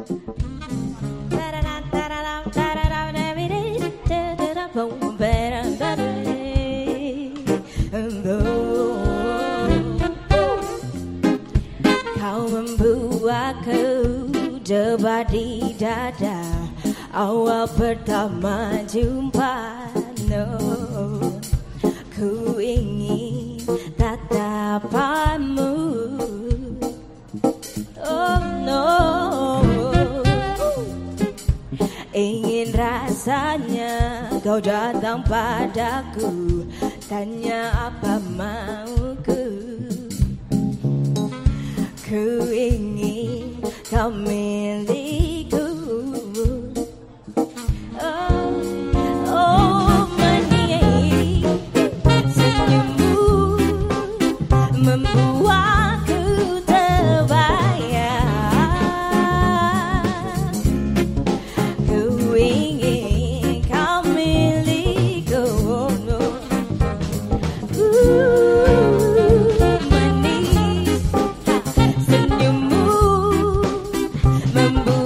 Kau membuatku debat di dada Awal pertama jumpa no. Ku ingin kau datang padaku. Tanya apa mauku? Ku ingin kau milikku. Oh, oh manis Senyummu membuat membuat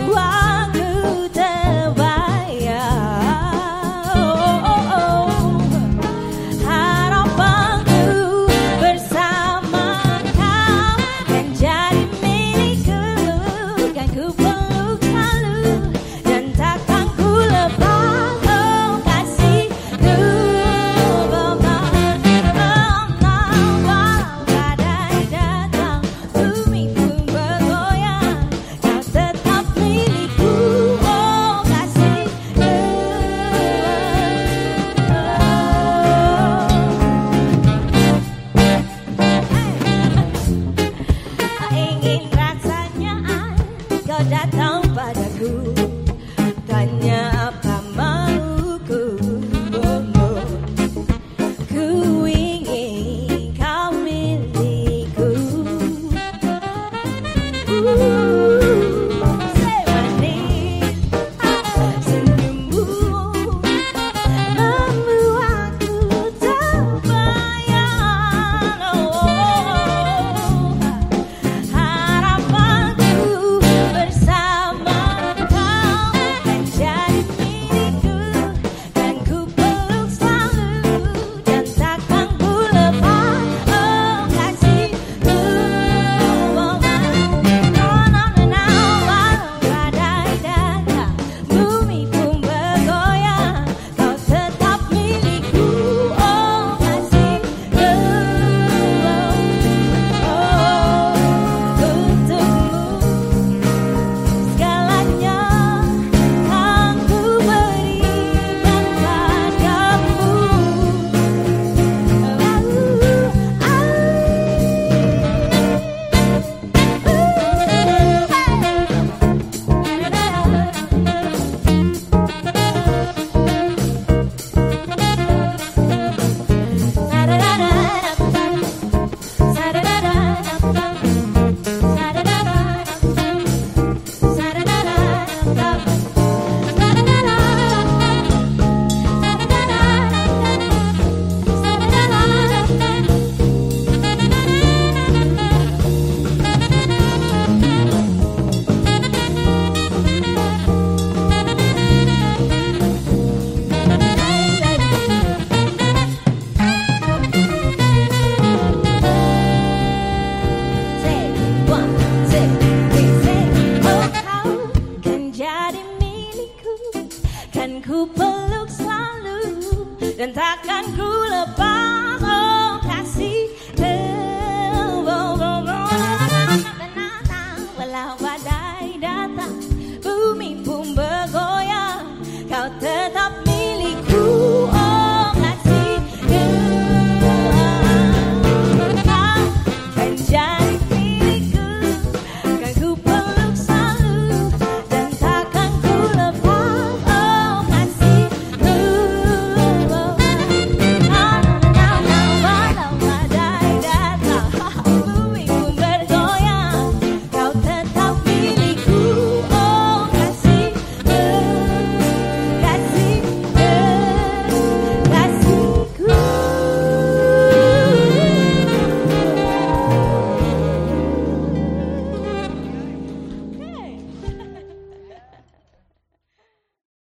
takkan ku lepas.